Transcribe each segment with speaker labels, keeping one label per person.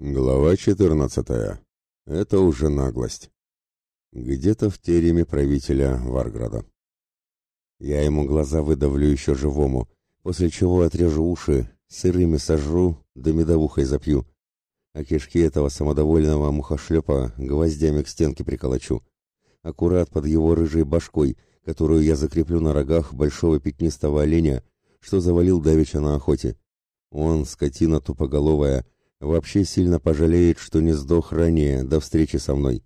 Speaker 1: Глава 14. Это уже наглость. Где-то в тереме правителя Варграда. Я ему глаза выдавлю еще живому, после чего отрежу уши, сырыми сожру, да медовухой запью. А кишки этого самодовольного мухошлепа гвоздями к стенке приколочу. Аккурат под его рыжей башкой, которую я закреплю на рогах большого пятнистого оленя, что завалил давеча на охоте. Он, скотина тупоголовая, вообще сильно пожалеет, что не сдох ранее до встречи со мной.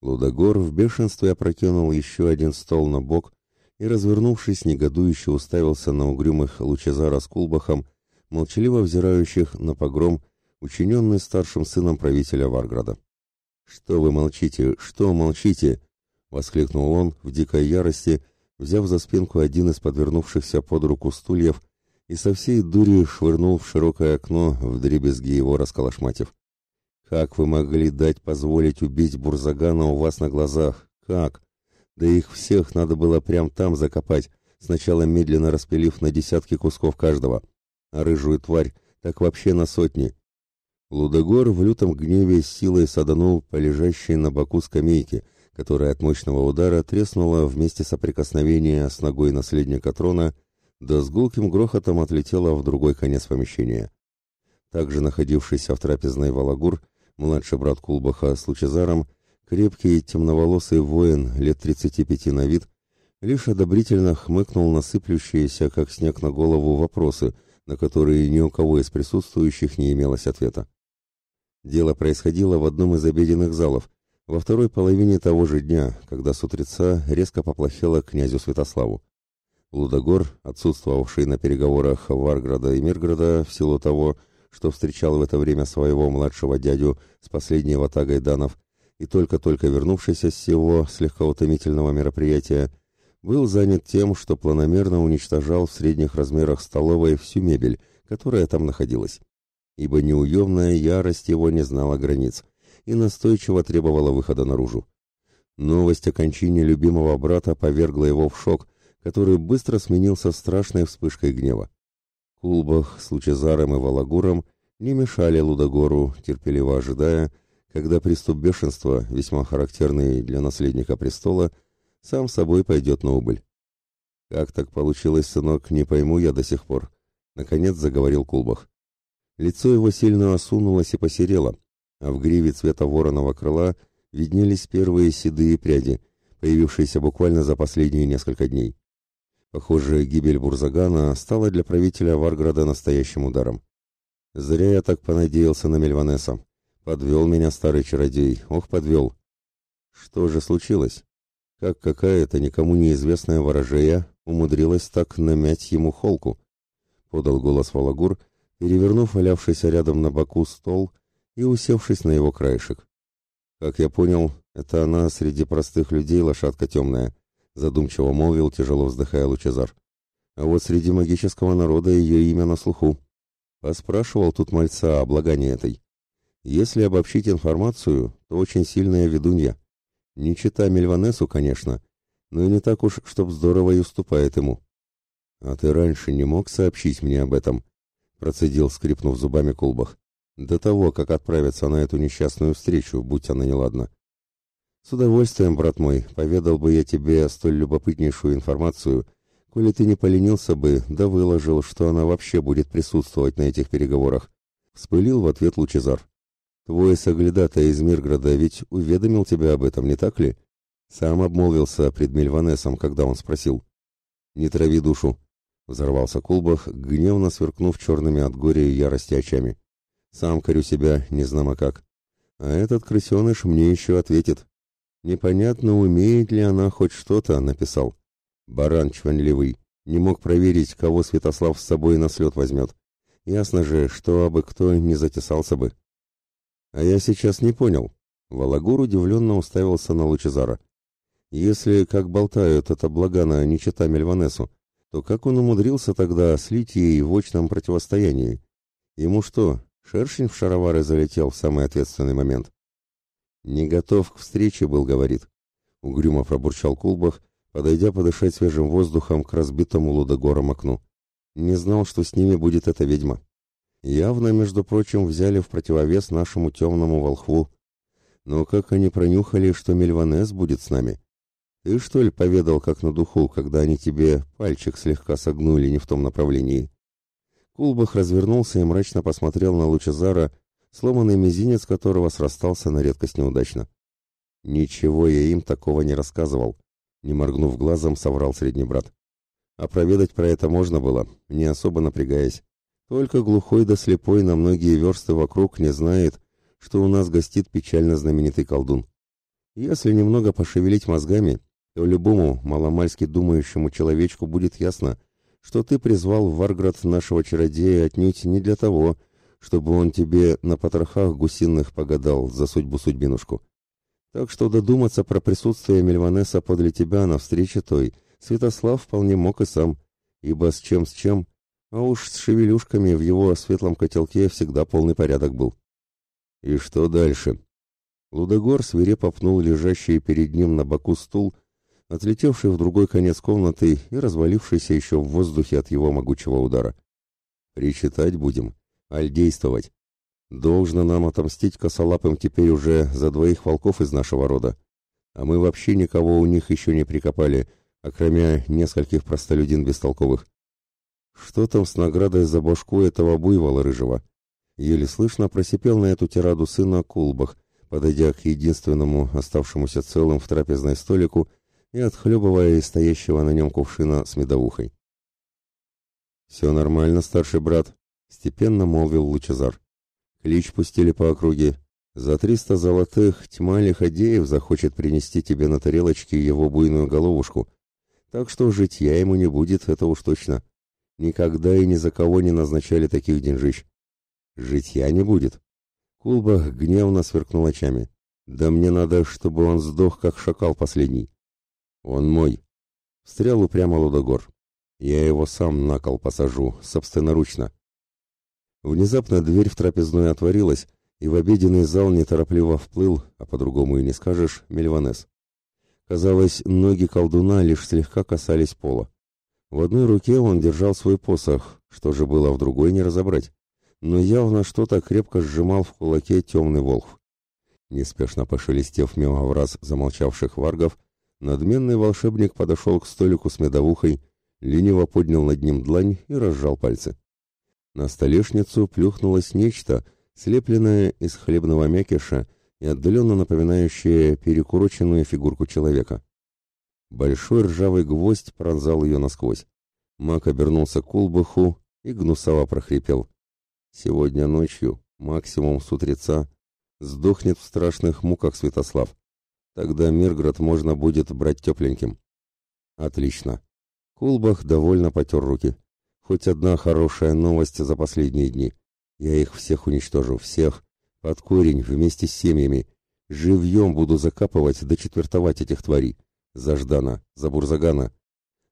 Speaker 1: Лудогор в бешенстве опрокинул еще один стол на бок и, развернувшись, негодующе уставился на угрюмых Лучезара с Кулбахом, молчаливо взирающих на погром, учиненный старшим сыном правителя Варграда. «Что вы молчите? Что молчите?» — воскликнул он в дикой ярости, взяв за спинку один из подвернувшихся под руку стульев и со всей дури швырнул в широкое окно, в дребезги его расколошматив. «Как вы могли дать позволить убить Бурзагана у вас на глазах? Как? Да их всех надо было прям там закопать, сначала медленно распилив на десятки кусков каждого, а рыжую тварь так вообще на сотни». Лудогор в лютом гневе силой саданул по лежащей на боку скамейке, которая от мощного удара треснула вместе соприкосновения с ногой наследника трона — да с гулким грохотом отлетела в другой конец помещения. Также находившийся в трапезной Валагур, младший брат Кулбаха с Лучезаром, крепкий темноволосый воин лет 35 на вид, лишь одобрительно хмыкнул на сыплющиеся, как снег на голову, вопросы, на которые ни у кого из присутствующих не имелось ответа. Дело происходило в одном из обеденных залов, во второй половине того же дня, когда с утреца резко поплохело князю Святославу. Лудогор, отсутствовавший на переговорах Варграда и Мирграда в силу того, что встречал в это время своего младшего дядю с последней ватагой данов и только-только вернувшийся с сего слегка утомительного мероприятия, был занят тем, что планомерно уничтожал в средних размерах столовой всю мебель, которая там находилась. Ибо неуемная ярость его не знала границ и настойчиво требовала выхода наружу. Новость о кончине любимого брата повергла его в шок – который быстро сменился страшной вспышкой гнева. Кулбах с Лучезаром и Валагуром не мешали Лудогору, терпеливо ожидая, когда приступ бешенства, весьма характерный для наследника престола, сам собой пойдет на убыль. «Как так получилось, сынок, не пойму я до сих пор», — наконец заговорил Кулбах. Лицо его сильно осунулось и посерело, а в гриве цвета вороного крыла виднелись первые седые пряди, появившиеся буквально за последние несколько дней. Похоже, гибель Бурзагана стала для правителя Варграда настоящим ударом. Зря я так понадеялся на Мельванеса. Подвел меня старый чародей, ох, подвел. Что же случилось? Как какая-то никому неизвестная ворожея умудрилась так намять ему холку? Подал голос Валагур, перевернув валявшийся рядом на боку стол и усевшись на его краешек. Как я понял, это она среди простых людей лошадка темная задумчиво молвил, тяжело вздыхая Лучезар. А вот среди магического народа ее имя на слуху. Поспрашивал тут мальца о благании этой. Если обобщить информацию, то очень сильная ведунья. Не чита Мельванесу, конечно, но и не так уж, чтоб здорово и уступает ему. А ты раньше не мог сообщить мне об этом? Процедил, скрипнув зубами Кулбах. До того, как отправиться на эту несчастную встречу, будь она неладна. С удовольствием, брат мой, поведал бы я тебе столь любопытнейшую информацию, коли ты не поленился бы, да выложил, что она вообще будет присутствовать на этих переговорах. Вспылил в ответ Лучезар. Твой соглядатый из Мирграда ведь уведомил тебя об этом, не так ли? Сам обмолвился пред Мельванесом, когда он спросил. Не трави душу. Взорвался Кулбах, гневно сверкнув черными от горя и ярости очами. Сам корю себя, не знамо как. А этот крысеныш мне еще ответит. Непонятно, умеет ли она хоть что-то, написал. Баран чванливый. Не мог проверить, кого Святослав с собой на слет возьмет. Ясно же, что абы кто не затесался бы. А я сейчас не понял. Валагур удивленно уставился на Лучезара. Если, как болтают, это Благана не чита Мельванесу, то как он умудрился тогда слить ей в очном противостоянии? Ему что, шершень в шаровары залетел в самый ответственный момент? «Не готов к встрече был, — говорит». Угрюмо пробурчал Кулбах, подойдя подышать свежим воздухом к разбитому лудогором окну. Не знал, что с ними будет эта ведьма. явно, между прочим, взяли в противовес нашему темному волхву. Но как они пронюхали, что Мельванес будет с нами? Ты, что ли, поведал, как на духу, когда они тебе пальчик слегка согнули не в том направлении? Кулбах развернулся и мрачно посмотрел на Лучезара, сломанный мизинец которого срастался на редкость неудачно. «Ничего я им такого не рассказывал», — не моргнув глазом, соврал средний брат. А проведать про это можно было, не особо напрягаясь. Только глухой да слепой на многие версты вокруг не знает, что у нас гостит печально знаменитый колдун. Если немного пошевелить мозгами, то любому маломальски думающему человечку будет ясно, что ты призвал в Варград нашего чародея отнюдь не для того, чтобы он тебе на потрохах гусиных погадал за судьбу-судьбинушку. Так что додуматься про присутствие Мельванеса подле тебя на встрече той Святослав вполне мог и сам, ибо с чем с чем, а уж с шевелюшками в его светлом котелке всегда полный порядок был. И что дальше? Лудогор свирепо пнул лежащий перед ним на боку стул, отлетевший в другой конец комнаты и развалившийся еще в воздухе от его могучего удара. «Причитать будем, аль действовать. Должно нам отомстить косолапым теперь уже за двоих волков из нашего рода. А мы вообще никого у них еще не прикопали, окромя нескольких простолюдин бестолковых. Что там с наградой за башку этого буйвола рыжего? Еле слышно просипел на эту тираду сына Кулбах, подойдя к единственному оставшемуся целым в трапезной столику и отхлебывая из стоящего на нем кувшина с медовухой. «Все нормально, старший брат», — степенно молвил Лучезар. Клич пустили по округе. За триста золотых тьма лиходеев захочет принести тебе на тарелочке его буйную головушку. Так что житья ему не будет, это уж точно. Никогда и ни за кого не назначали таких деньжищ. Житья не будет. Кулбах гневно сверкнул очами. Да мне надо, чтобы он сдох, как шакал последний. Он мой. Встрял упрямо Лудогор. Я его сам на кол посажу, собственноручно. Внезапно дверь в трапезную отворилась, и в обеденный зал неторопливо вплыл, а по-другому и не скажешь, Мельванес. Казалось, ноги колдуна лишь слегка касались пола. В одной руке он держал свой посох, что же было в другой не разобрать, но явно что-то крепко сжимал в кулаке темный волх. Неспешно пошелестев мимо раз замолчавших варгов, надменный волшебник подошел к столику с медовухой, лениво поднял над ним длань и разжал пальцы. На столешницу плюхнулось нечто, слепленное из хлебного мякиша и отдаленно напоминающее перекуроченную фигурку человека. Большой ржавый гвоздь пронзал ее насквозь. Мак обернулся к Улбаху и гнусаво прохрипел. «Сегодня ночью, максимум с утреца, сдохнет в страшных муках Святослав. Тогда Мирград можно будет брать тепленьким». «Отлично». Кулбах довольно потер руки. Хоть одна хорошая новость за последние дни. Я их всех уничтожу, всех, под корень, вместе с семьями. Живьем буду закапывать да четвертовать этих тварей. За Ждана, за Бурзагана.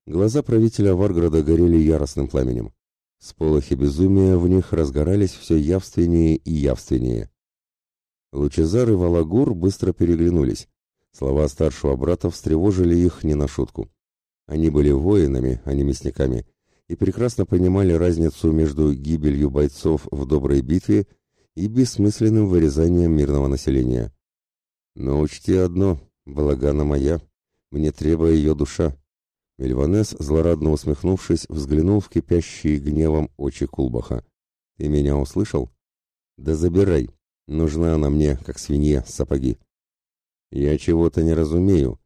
Speaker 1: Глаза правителя Варграда горели яростным пламенем. Сполохи безумия в них разгорались все явственнее и явственнее. Лучезар и Валагур быстро переглянулись. Слова старшего брата встревожили их не на шутку. Они были воинами, а не мясниками, и прекрасно понимали разницу между гибелью бойцов в доброй битве и бессмысленным вырезанием мирного населения. Но учти одно, балагана моя, мне требуя ее душа. Мельванес, злорадно усмехнувшись, взглянул в кипящие гневом очи Кулбаха. «Ты меня услышал? Да забирай. Нужна она мне, как свинье, сапоги». «Я чего-то не разумею»,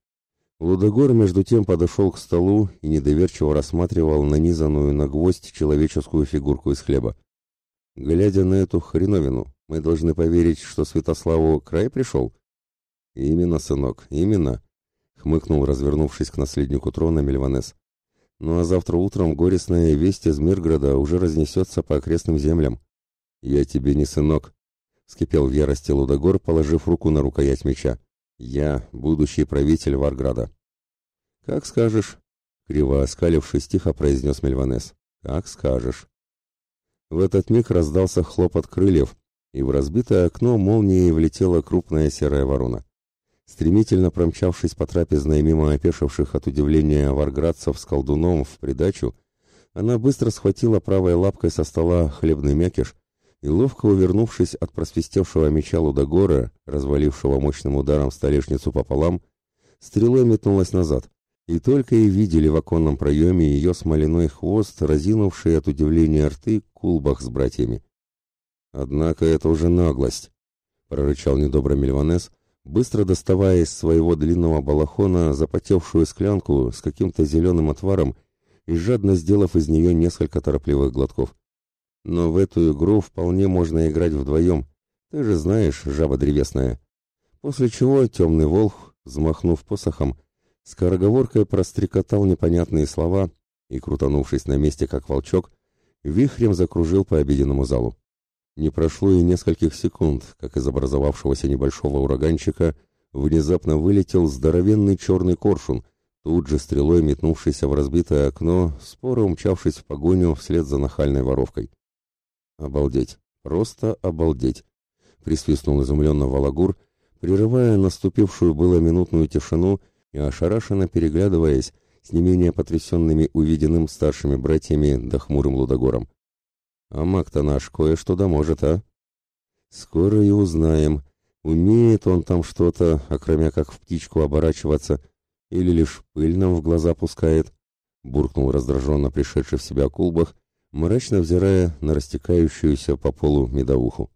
Speaker 1: Лудогор между тем подошел к столу и недоверчиво рассматривал нанизанную на гвоздь человеческую фигурку из хлеба. Глядя на эту хреновину, мы должны поверить, что Святославу край пришел? Именно, сынок, именно, хмыкнул, развернувшись к наследнику трона Мельванес. Ну а завтра утром горестная весть из Мирграда уже разнесется по окрестным землям. Я тебе не сынок, вскипел в ярости Лудогор, положив руку на рукоять меча. Я будущий правитель Варграда. Как скажешь, криво оскалившись, тихо произнес Мельванес. Как скажешь. В этот миг раздался хлопот крыльев, и в разбитое окно молнией влетела крупная серая ворона. Стремительно промчавшись по трапезной мимо опешивших от удивления варградцев с колдуном в придачу, она быстро схватила правой лапкой со стола хлебный мякиш и, ловко увернувшись от просвистевшего меча Лудогора, развалившего мощным ударом столешницу пополам, стрелой метнулась назад, и только и видели в оконном проеме ее смоляной хвост, разинувший от удивления рты кулбах с братьями. «Однако это уже наглость», — прорычал недобро Мельванес, быстро доставая из своего длинного балахона запотевшую склянку с каким-то зеленым отваром и жадно сделав из нее несколько торопливых глотков. «Но в эту игру вполне можно играть вдвоем, ты же знаешь, жаба древесная». После чего темный волх, взмахнув посохом, скороговоркой прострекотал непонятные слова и, крутанувшись на месте, как волчок, вихрем закружил по обеденному залу. Не прошло и нескольких секунд, как из образовавшегося небольшого ураганчика внезапно вылетел здоровенный черный коршун, тут же стрелой метнувшийся в разбитое окно, споро умчавшись в погоню вслед за нахальной воровкой. «Обалдеть! Просто обалдеть!» — присвистнул изумленно Валагур, прерывая наступившую было минутную тишину и ошарашенно переглядываясь с не менее потрясенными увиденным старшими братьями да хмурым Лудогором. А маг-то наш кое-что да может, а? Скоро и узнаем, умеет он там что-то, окромя как в птичку оборачиваться, или лишь пыль нам в глаза пускает, буркнул раздраженно пришедший в себя Кулбах, мрачно взирая на растекающуюся по полу медовуху.